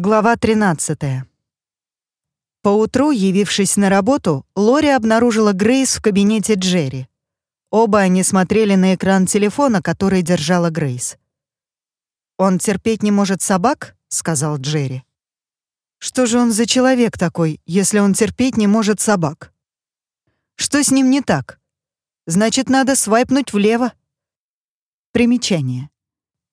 Глава 13. Поутру, явившись на работу, Лори обнаружила Грейс в кабинете Джерри. Оба они смотрели на экран телефона, который держала Грейс. «Он терпеть не может собак?» — сказал Джерри. «Что же он за человек такой, если он терпеть не может собак? Что с ним не так? Значит, надо свайпнуть влево». Примечание.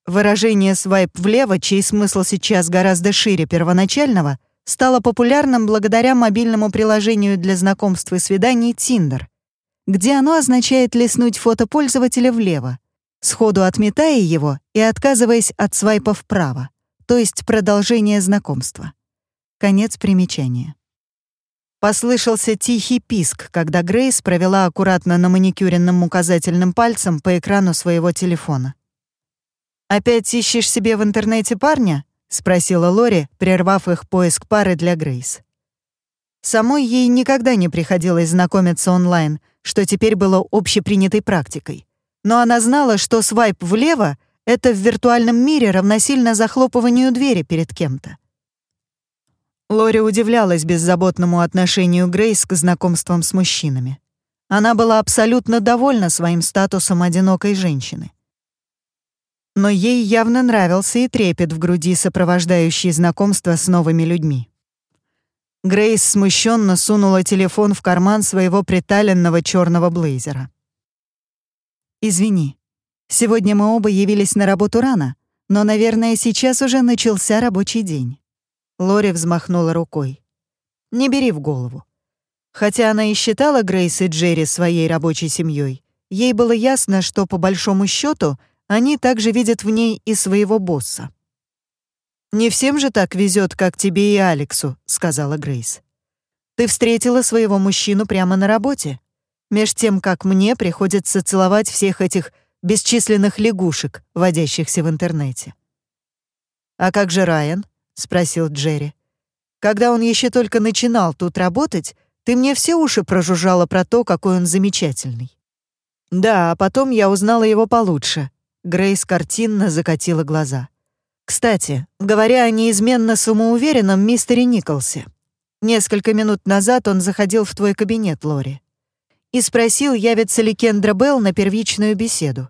Выражение «свайп влево», чей смысл сейчас гораздо шире первоначального, стало популярным благодаря мобильному приложению для знакомств и свиданий Tinder, где оно означает листнуть фото пользователя влево, сходу отметая его и отказываясь от свайпа вправо, то есть продолжение знакомства. Конец примечания. Послышался тихий писк, когда Грейс провела аккуратно на маникюренном указательным пальцем по экрану своего телефона. «Опять ищешь себе в интернете парня?» — спросила Лори, прервав их поиск пары для Грейс. Самой ей никогда не приходилось знакомиться онлайн, что теперь было общепринятой практикой. Но она знала, что свайп влево — это в виртуальном мире равносильно захлопыванию двери перед кем-то. Лори удивлялась беззаботному отношению Грейс к знакомствам с мужчинами. Она была абсолютно довольна своим статусом одинокой женщины но ей явно нравился и трепет в груди, сопровождающий знакомство с новыми людьми. Грейс смущенно сунула телефон в карман своего приталенного черного блейзера. «Извини, сегодня мы оба явились на работу рано, но, наверное, сейчас уже начался рабочий день». Лори взмахнула рукой. «Не бери в голову». Хотя она и считала Грейс и Джерри своей рабочей семьей, ей было ясно, что, по большому счету они также видят в ней и своего босса. «Не всем же так везет, как тебе и Алексу», — сказала Грейс. «Ты встретила своего мужчину прямо на работе, меж тем, как мне приходится целовать всех этих бесчисленных лягушек, водящихся в интернете». «А как же Райан?» — спросил Джерри. «Когда он еще только начинал тут работать, ты мне все уши прожужжала про то, какой он замечательный». «Да, а потом я узнала его получше», Грейс картинно закатила глаза. «Кстати, говоря о неизменно самоуверенном мистере Николсе, несколько минут назад он заходил в твой кабинет, Лори, и спросил, явится ли Кендра Белл на первичную беседу.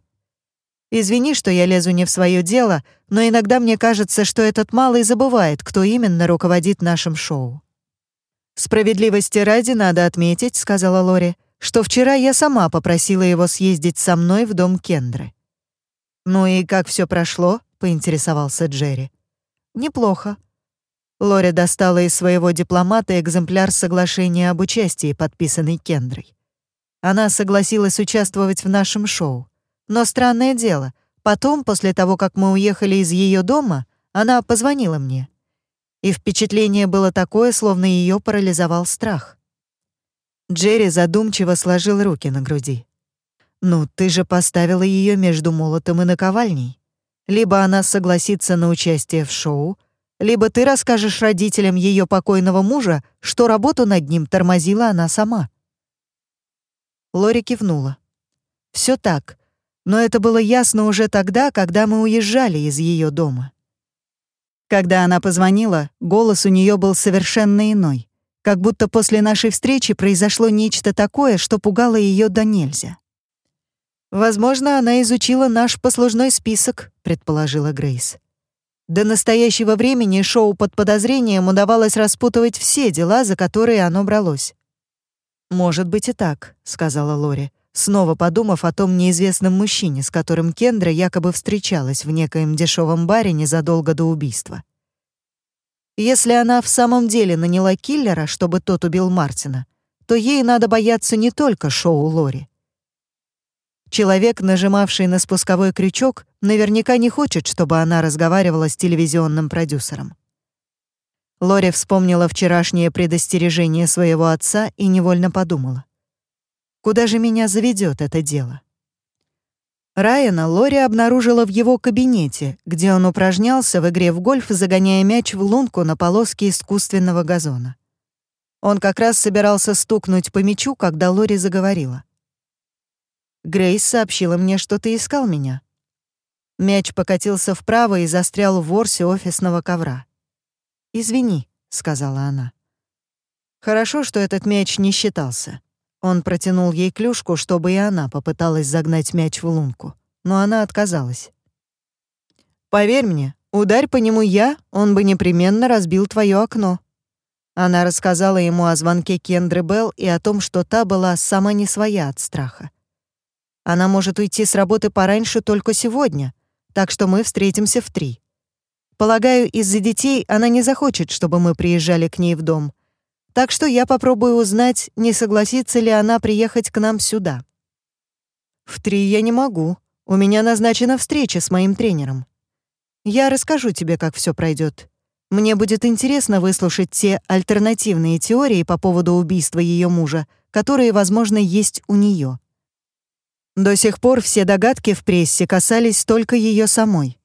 Извини, что я лезу не в свое дело, но иногда мне кажется, что этот малый забывает, кто именно руководит нашим шоу. «Справедливости ради надо отметить», — сказала Лори, «что вчера я сама попросила его съездить со мной в дом Кендры. «Ну и как все прошло?» — поинтересовался Джерри. «Неплохо». Лори достала из своего дипломата экземпляр соглашения об участии, подписанный Кендрой. Она согласилась участвовать в нашем шоу. Но странное дело, потом, после того, как мы уехали из ее дома, она позвонила мне. И впечатление было такое, словно ее парализовал страх. Джерри задумчиво сложил руки на груди. «Ну, ты же поставила ее между молотом и наковальней. Либо она согласится на участие в шоу, либо ты расскажешь родителям ее покойного мужа, что работу над ним тормозила она сама». Лори кивнула. Все так, но это было ясно уже тогда, когда мы уезжали из ее дома. Когда она позвонила, голос у нее был совершенно иной, как будто после нашей встречи произошло нечто такое, что пугало ее до нельзя. «Возможно, она изучила наш послужной список», — предположила Грейс. До настоящего времени шоу под подозрением удавалось распутывать все дела, за которые оно бралось. «Может быть и так», — сказала Лори, снова подумав о том неизвестном мужчине, с которым Кендра якобы встречалась в некоем дешевом баре незадолго до убийства. Если она в самом деле наняла киллера, чтобы тот убил Мартина, то ей надо бояться не только шоу Лори. Человек, нажимавший на спусковой крючок, наверняка не хочет, чтобы она разговаривала с телевизионным продюсером. Лори вспомнила вчерашнее предостережение своего отца и невольно подумала. Куда же меня заведет это дело? Райана Лори обнаружила в его кабинете, где он упражнялся в игре в гольф, загоняя мяч в лунку на полоске искусственного газона. Он как раз собирался стукнуть по мячу, когда Лори заговорила. Грейс сообщила мне, что ты искал меня». Мяч покатился вправо и застрял в ворсе офисного ковра. «Извини», — сказала она. Хорошо, что этот мяч не считался. Он протянул ей клюшку, чтобы и она попыталась загнать мяч в лунку, но она отказалась. «Поверь мне, ударь по нему я, он бы непременно разбил твое окно». Она рассказала ему о звонке Кендры Белл и о том, что та была сама не своя от страха. Она может уйти с работы пораньше только сегодня, так что мы встретимся в три. Полагаю, из-за детей она не захочет, чтобы мы приезжали к ней в дом. Так что я попробую узнать, не согласится ли она приехать к нам сюда. В три я не могу. У меня назначена встреча с моим тренером. Я расскажу тебе, как все пройдет. Мне будет интересно выслушать те альтернативные теории по поводу убийства ее мужа, которые, возможно, есть у нее. До сих пор все догадки в прессе касались только ее самой.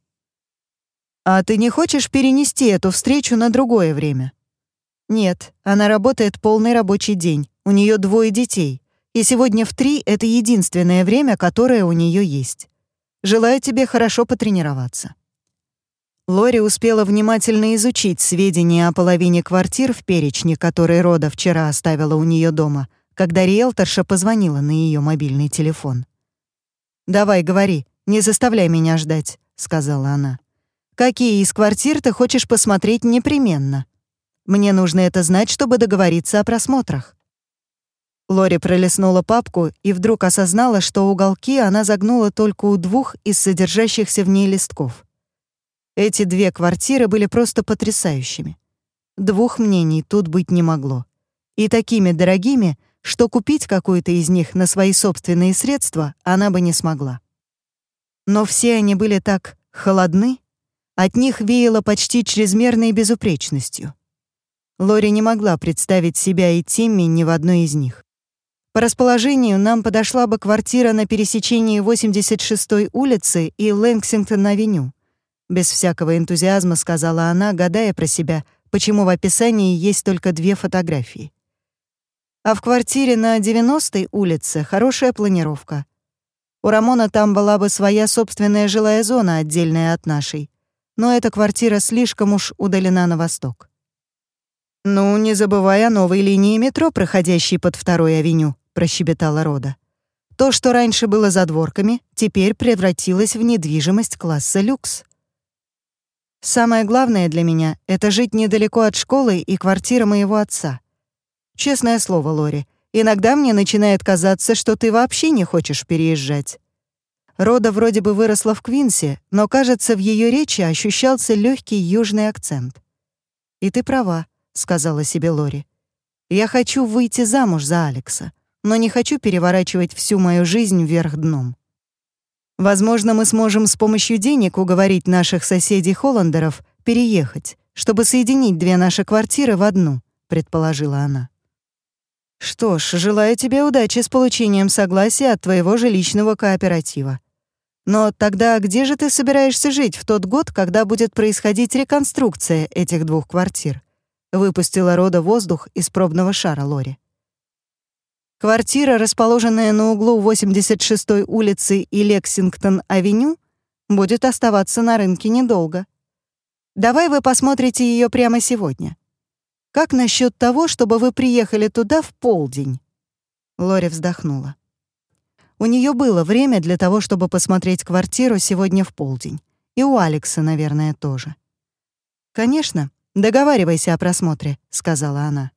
А ты не хочешь перенести эту встречу на другое время? Нет, она работает полный рабочий день. У нее двое детей. И сегодня в три — это единственное время, которое у нее есть. Желаю тебе хорошо потренироваться». Лори успела внимательно изучить сведения о половине квартир в перечне, который Рода вчера оставила у нее дома, когда риэлторша позвонила на ее мобильный телефон. «Давай, говори, не заставляй меня ждать», — сказала она. «Какие из квартир ты хочешь посмотреть непременно?» Мне нужно это знать, чтобы договориться о просмотрах». Лори пролистнула папку и вдруг осознала, что уголки она загнула только у двух из содержащихся в ней листков. Эти две квартиры были просто потрясающими. Двух мнений тут быть не могло. И такими дорогими, что купить какую-то из них на свои собственные средства она бы не смогла. Но все они были так холодны, от них веяло почти чрезмерной безупречностью. Лори не могла представить себя и Тимми ни в одной из них. По расположению нам подошла бы квартира на пересечении 86-й улицы и Лэнгсингтон-авеню. Без всякого энтузиазма сказала она, гадая про себя, почему в описании есть только две фотографии. А в квартире на 90-й улице хорошая планировка. У Рамона там была бы своя собственная жилая зона, отдельная от нашей. Но эта квартира слишком уж удалена на восток. «Ну, не забывай о новой линии метро, проходящей под второй авеню», — прощебетала Рода. «То, что раньше было задворками, теперь превратилось в недвижимость класса люкс». «Самое главное для меня — это жить недалеко от школы и квартиры моего отца. Честное слово, Лори, иногда мне начинает казаться, что ты вообще не хочешь переезжать». Рода вроде бы выросла в Квинсе, но, кажется, в ее речи ощущался легкий южный акцент. И ты права. — сказала себе Лори. «Я хочу выйти замуж за Алекса, но не хочу переворачивать всю мою жизнь вверх дном. Возможно, мы сможем с помощью денег уговорить наших соседей-холландеров переехать, чтобы соединить две наши квартиры в одну», — предположила она. «Что ж, желаю тебе удачи с получением согласия от твоего жилищного кооператива. Но тогда где же ты собираешься жить в тот год, когда будет происходить реконструкция этих двух квартир?» Выпустила Рода воздух из пробного шара Лори. Квартира, расположенная на углу 86-й улицы и Лексингтон-авеню, будет оставаться на рынке недолго. Давай вы посмотрите ее прямо сегодня. Как насчет того, чтобы вы приехали туда в полдень?» Лори вздохнула. У нее было время для того, чтобы посмотреть квартиру сегодня в полдень. И у Алекса, наверное, тоже. Конечно, «Договаривайся о просмотре», — сказала она.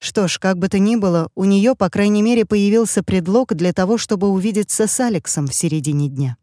Что ж, как бы то ни было, у нее, по крайней мере, появился предлог для того, чтобы увидеться с Алексом в середине дня.